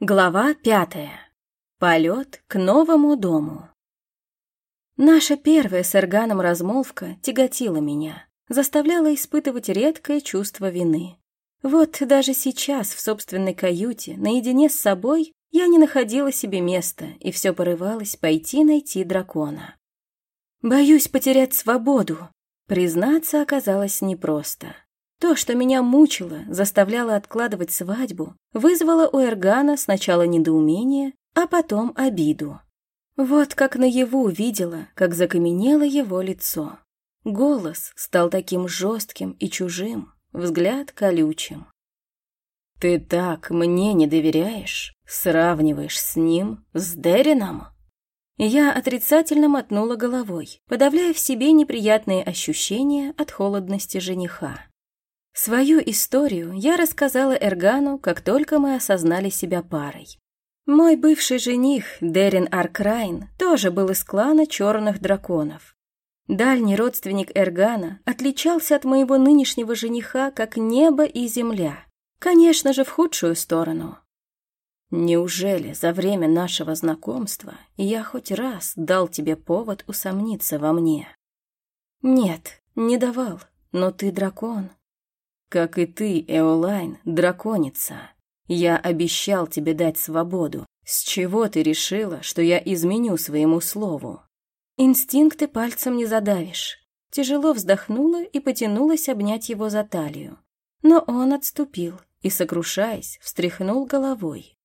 Глава пятая. Полет к новому дому. Наша первая с Эрганом размолвка тяготила меня, заставляла испытывать редкое чувство вины. Вот даже сейчас в собственной каюте, наедине с собой, я не находила себе места и все порывалась пойти найти дракона. Боюсь потерять свободу. Признаться оказалось непросто. То, что меня мучило, заставляло откладывать свадьбу, вызвало у Эргана сначала недоумение, а потом обиду. Вот как наяву видела, как закаменело его лицо. Голос стал таким жестким и чужим, взгляд колючим. «Ты так мне не доверяешь? Сравниваешь с ним, с Дерином?» Я отрицательно мотнула головой, подавляя в себе неприятные ощущения от холодности жениха. Свою историю я рассказала Эргану, как только мы осознали себя парой. Мой бывший жених, Дерин Аркрайн, тоже был из клана черных драконов. Дальний родственник Эргана отличался от моего нынешнего жениха как небо и земля. Конечно же, в худшую сторону. Неужели за время нашего знакомства я хоть раз дал тебе повод усомниться во мне? Нет, не давал, но ты дракон, как и ты, Эолайн, драконица. Я обещал тебе дать свободу. С чего ты решила, что я изменю своему слову? Инстинкты пальцем не задавишь. Тяжело вздохнула и потянулась обнять его за талию. Но он отступил и, сокрушаясь, встряхнул головой.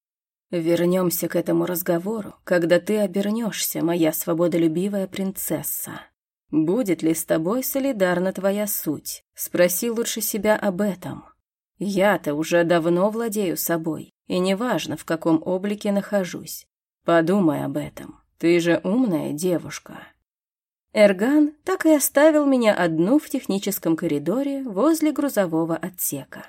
«Вернемся к этому разговору, когда ты обернешься, моя свободолюбивая принцесса». «Будет ли с тобой солидарна твоя суть?» Спроси лучше себя об этом. Я-то уже давно владею собой, и неважно, в каком облике нахожусь. Подумай об этом. Ты же умная девушка. Эрган так и оставил меня одну в техническом коридоре возле грузового отсека.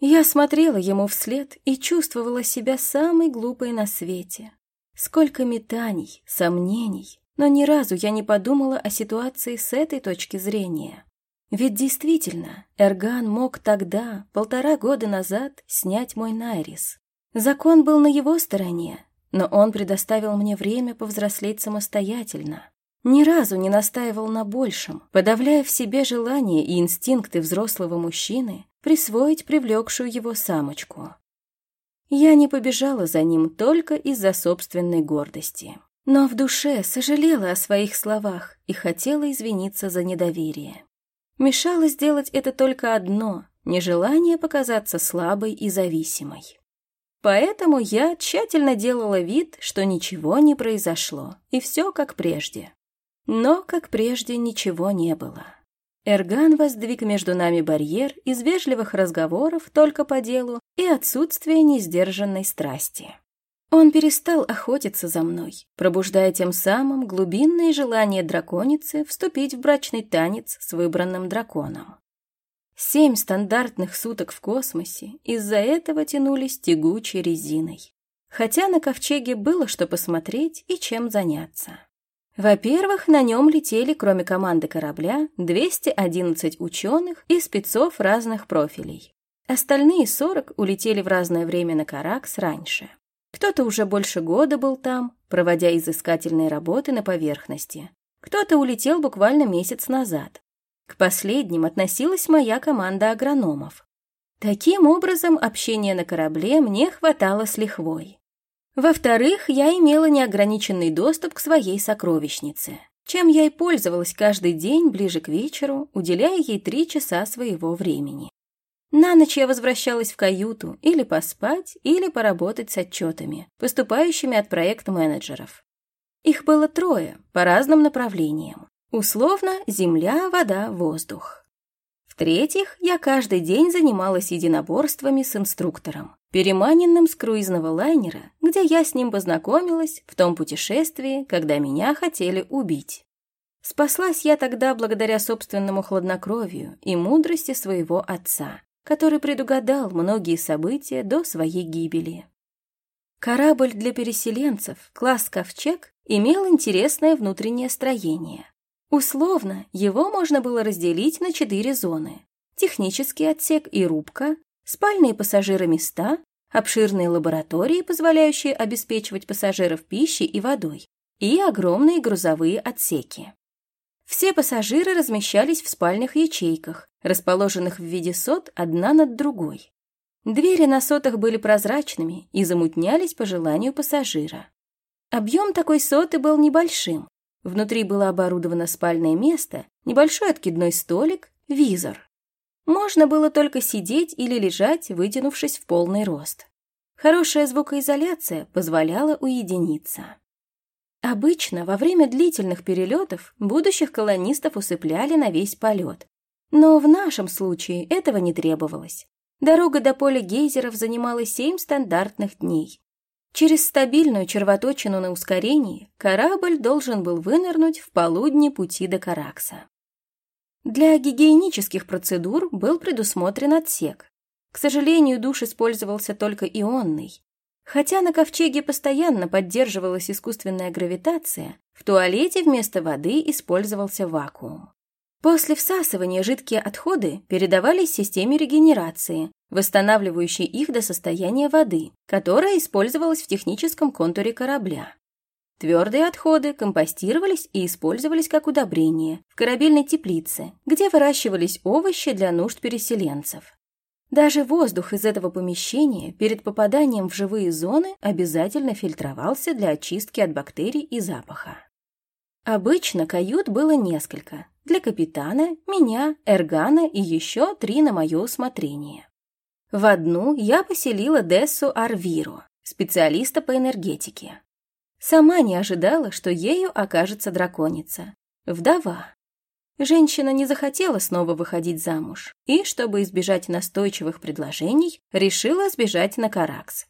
Я смотрела ему вслед и чувствовала себя самой глупой на свете. Сколько метаний, сомнений, но ни разу я не подумала о ситуации с этой точки зрения. Ведь действительно, Эрган мог тогда, полтора года назад, снять мой Найрис. Закон был на его стороне, но он предоставил мне время повзрослеть самостоятельно. Ни разу не настаивал на большем, подавляя в себе желания и инстинкты взрослого мужчины присвоить привлекшую его самочку. Я не побежала за ним только из-за собственной гордости но в душе сожалела о своих словах и хотела извиниться за недоверие. Мешало сделать это только одно — нежелание показаться слабой и зависимой. Поэтому я тщательно делала вид, что ничего не произошло, и все как прежде. Но, как прежде, ничего не было. Эрган воздвиг между нами барьер из вежливых разговоров только по делу и отсутствия несдержанной страсти. Он перестал охотиться за мной, пробуждая тем самым глубинное желание драконицы вступить в брачный танец с выбранным драконом. Семь стандартных суток в космосе из-за этого тянулись тягучей резиной. Хотя на ковчеге было что посмотреть и чем заняться. Во-первых, на нем летели, кроме команды корабля, 211 ученых и спецов разных профилей. Остальные 40 улетели в разное время на Каракс раньше. Кто-то уже больше года был там, проводя изыскательные работы на поверхности. Кто-то улетел буквально месяц назад. К последним относилась моя команда агрономов. Таким образом, общения на корабле мне хватало с лихвой. Во-вторых, я имела неограниченный доступ к своей сокровищнице, чем я и пользовалась каждый день ближе к вечеру, уделяя ей три часа своего времени. На ночь я возвращалась в каюту или поспать, или поработать с отчетами, поступающими от проект-менеджеров. Их было трое, по разным направлениям. Условно, земля, вода, воздух. В-третьих, я каждый день занималась единоборствами с инструктором, переманенным с круизного лайнера, где я с ним познакомилась в том путешествии, когда меня хотели убить. Спаслась я тогда благодаря собственному хладнокровию и мудрости своего отца, который предугадал многие события до своей гибели. Корабль для переселенцев, класс «Ковчег», имел интересное внутреннее строение. Условно, его можно было разделить на четыре зоны. Технический отсек и рубка, спальные пассажиры места, обширные лаборатории, позволяющие обеспечивать пассажиров пищей и водой, и огромные грузовые отсеки. Все пассажиры размещались в спальных ячейках, расположенных в виде сот одна над другой. Двери на сотах были прозрачными и замутнялись по желанию пассажира. Объем такой соты был небольшим. Внутри было оборудовано спальное место, небольшой откидной столик, визор. Можно было только сидеть или лежать, вытянувшись в полный рост. Хорошая звукоизоляция позволяла уединиться. Обычно во время длительных перелетов будущих колонистов усыпляли на весь полет. Но в нашем случае этого не требовалось. Дорога до поля гейзеров занимала семь стандартных дней. Через стабильную червоточину на ускорении корабль должен был вынырнуть в полудне пути до Каракса. Для гигиенических процедур был предусмотрен отсек. К сожалению, душ использовался только ионный. Хотя на ковчеге постоянно поддерживалась искусственная гравитация, в туалете вместо воды использовался вакуум. После всасывания жидкие отходы передавались системе регенерации, восстанавливающей их до состояния воды, которая использовалась в техническом контуре корабля. Твердые отходы компостировались и использовались как удобрение в корабельной теплице, где выращивались овощи для нужд переселенцев. Даже воздух из этого помещения перед попаданием в живые зоны обязательно фильтровался для очистки от бактерий и запаха. Обычно кают было несколько. Для капитана, меня, Эргана и еще три на мое усмотрение. В одну я поселила Дессу Арвиру, специалиста по энергетике. Сама не ожидала, что ею окажется драконица. Вдова. Женщина не захотела снова выходить замуж и, чтобы избежать настойчивых предложений, решила сбежать на Каракс.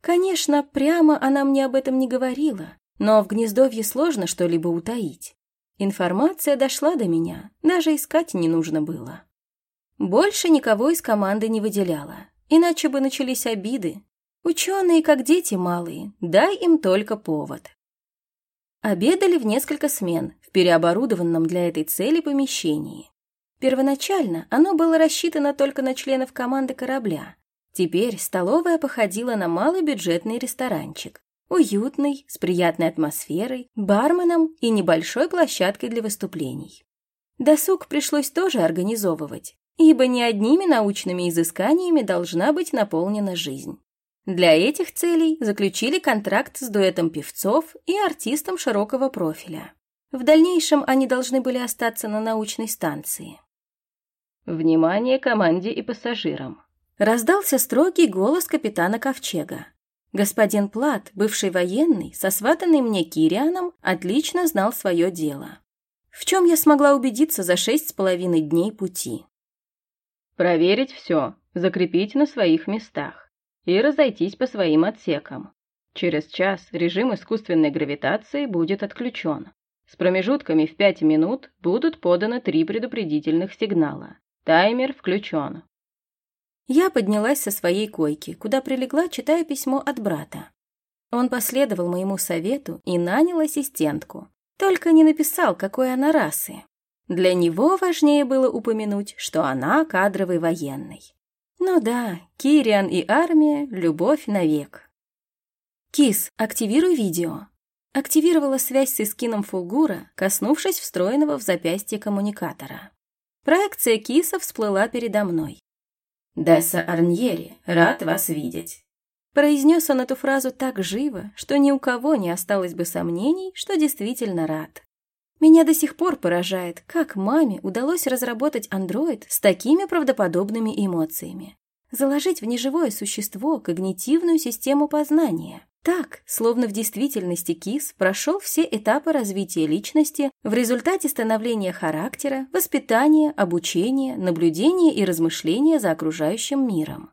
Конечно, прямо она мне об этом не говорила, но в гнездовье сложно что-либо утаить. Информация дошла до меня, даже искать не нужно было. Больше никого из команды не выделяла, иначе бы начались обиды, Ученые, как дети малые, дай им только повод. Обедали в несколько смен переоборудованном для этой цели помещении. Первоначально оно было рассчитано только на членов команды корабля. Теперь столовая походила на малый бюджетный ресторанчик. Уютный, с приятной атмосферой, барменом и небольшой площадкой для выступлений. Досуг пришлось тоже организовывать, ибо не одними научными изысканиями должна быть наполнена жизнь. Для этих целей заключили контракт с дуэтом певцов и артистом широкого профиля. В дальнейшем они должны были остаться на научной станции. «Внимание команде и пассажирам!» Раздался строгий голос капитана Ковчега. Господин Плат, бывший военный, сосватанный мне Кирианом, отлично знал свое дело. В чем я смогла убедиться за шесть с половиной дней пути. «Проверить все, закрепить на своих местах и разойтись по своим отсекам. Через час режим искусственной гравитации будет отключен. С промежутками в 5 минут будут поданы три предупредительных сигнала. Таймер включен. Я поднялась со своей койки, куда прилегла, читая письмо от брата. Он последовал моему совету и нанял ассистентку. Только не написал, какой она расы. Для него важнее было упомянуть, что она кадровый военный. Ну да, Кириан и армия — любовь навек. Кис, активируй видео. Активировала связь с эскином Фулгура, коснувшись встроенного в запястье коммуникатора. Проекция Киса всплыла передо мной. «Десса Арньери, рад вас видеть». Произнес он эту фразу так живо, что ни у кого не осталось бы сомнений, что действительно рад. Меня до сих пор поражает, как маме удалось разработать андроид с такими правдоподобными эмоциями. Заложить в неживое существо когнитивную систему познания. Так, словно в действительности КИС прошел все этапы развития личности в результате становления характера, воспитания, обучения, наблюдения и размышления за окружающим миром.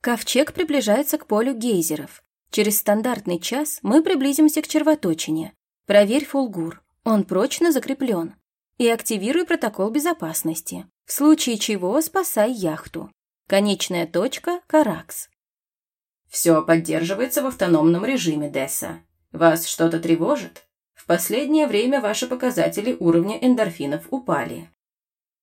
Ковчег приближается к полю гейзеров. Через стандартный час мы приблизимся к червоточине. Проверь фулгур. Он прочно закреплен. И активируй протокол безопасности. В случае чего спасай яхту. Конечная точка – Каракс. Все поддерживается в автономном режиме, Десса. Вас что-то тревожит? В последнее время ваши показатели уровня эндорфинов упали.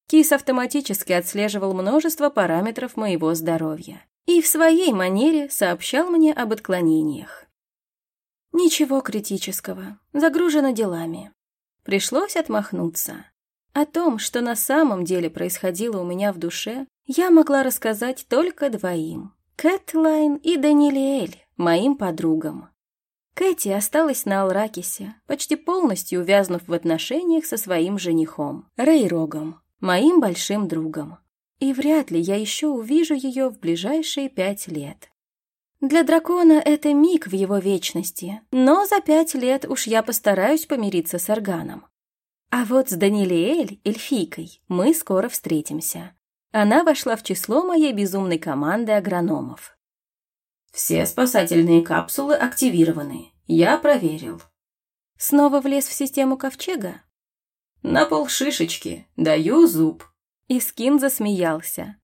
Кис автоматически отслеживал множество параметров моего здоровья. и в своей манере сообщал мне об отклонениях. Ничего критического, загружена делами. Пришлось отмахнуться. О том, что на самом деле происходило у меня в душе, я могла рассказать только двоим – Кэтлайн и Даниэль, моим подругам. Кэти осталась на Алракисе, почти полностью увязнув в отношениях со своим женихом, Рейрогом, моим большим другом. И вряд ли я еще увижу ее в ближайшие пять лет. Для дракона это миг в его вечности, но за пять лет уж я постараюсь помириться с Арганом. А вот с Данилиэль, эльфийкой, мы скоро встретимся. Она вошла в число моей безумной команды агрономов. Все спасательные капсулы активированы. Я проверил. Снова влез в систему ковчега? На полшишечки. Даю зуб. Искин засмеялся.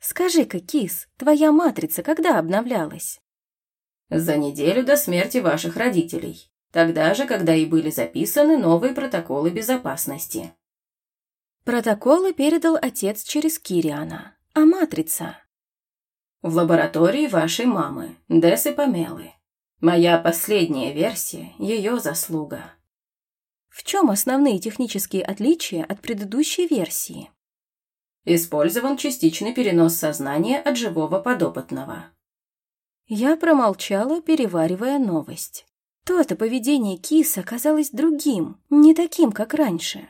Скажи-ка, Кис, твоя матрица когда обновлялась? За неделю до смерти ваших родителей. Тогда же, когда и были записаны новые протоколы безопасности. Протоколы передал отец через Кириана. А матрица? В лаборатории вашей мамы, Десы Памелы. Моя последняя версия – ее заслуга. В чем основные технические отличия от предыдущей версии? Использован частичный перенос сознания от живого подопытного. Я промолчала, переваривая новость. То-то поведение киса казалось другим, не таким, как раньше.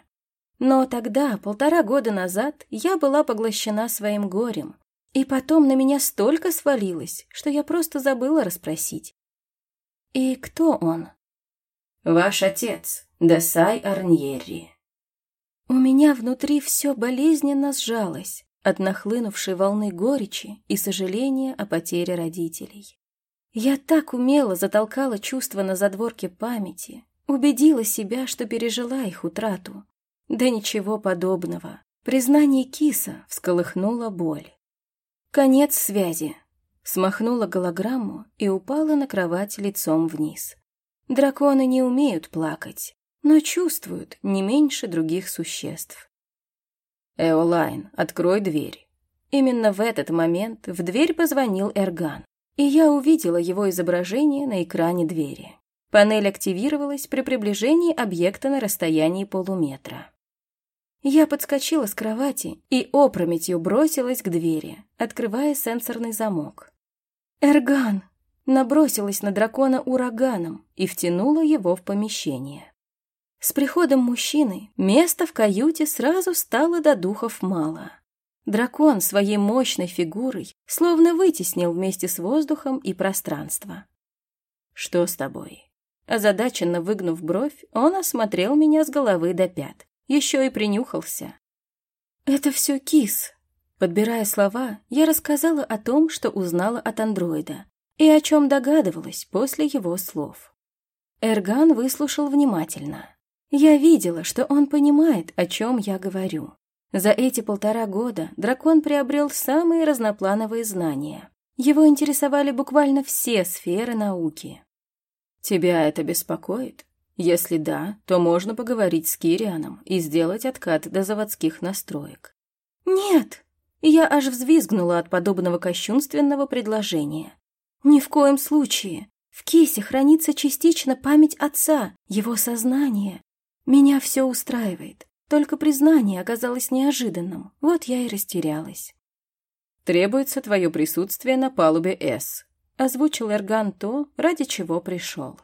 Но тогда, полтора года назад, я была поглощена своим горем, и потом на меня столько свалилось, что я просто забыла расспросить. «И кто он?» «Ваш отец, Десай Арньерри». У меня внутри все болезненно сжалось от нахлынувшей волны горечи и сожаления о потере родителей. Я так умело затолкала чувства на задворке памяти, убедила себя, что пережила их утрату. Да ничего подобного. Признание киса всколыхнуло боль. Конец связи. Смахнула голограмму и упала на кровать лицом вниз. Драконы не умеют плакать, но чувствуют не меньше других существ. «Эолайн, открой дверь». Именно в этот момент в дверь позвонил Эрган и я увидела его изображение на экране двери. Панель активировалась при приближении объекта на расстоянии полуметра. Я подскочила с кровати и опрометью бросилась к двери, открывая сенсорный замок. «Эрган!» набросилась на дракона ураганом и втянула его в помещение. С приходом мужчины места в каюте сразу стало до духов мало. Дракон своей мощной фигурой словно вытеснил вместе с воздухом и пространство. «Что с тобой?» Озадаченно выгнув бровь, он осмотрел меня с головы до пят. Еще и принюхался. «Это все кис». Подбирая слова, я рассказала о том, что узнала от андроида, и о чем догадывалась после его слов. Эрган выслушал внимательно. Я видела, что он понимает, о чем я говорю. За эти полтора года дракон приобрел самые разноплановые знания. Его интересовали буквально все сферы науки. «Тебя это беспокоит? Если да, то можно поговорить с Кирианом и сделать откат до заводских настроек». «Нет!» Я аж взвизгнула от подобного кощунственного предложения. «Ни в коем случае! В Кисе хранится частично память отца, его сознание. Меня все устраивает. Только признание оказалось неожиданным, вот я и растерялась. «Требуется твое присутствие на палубе С», — озвучил Эрган то, ради чего пришел.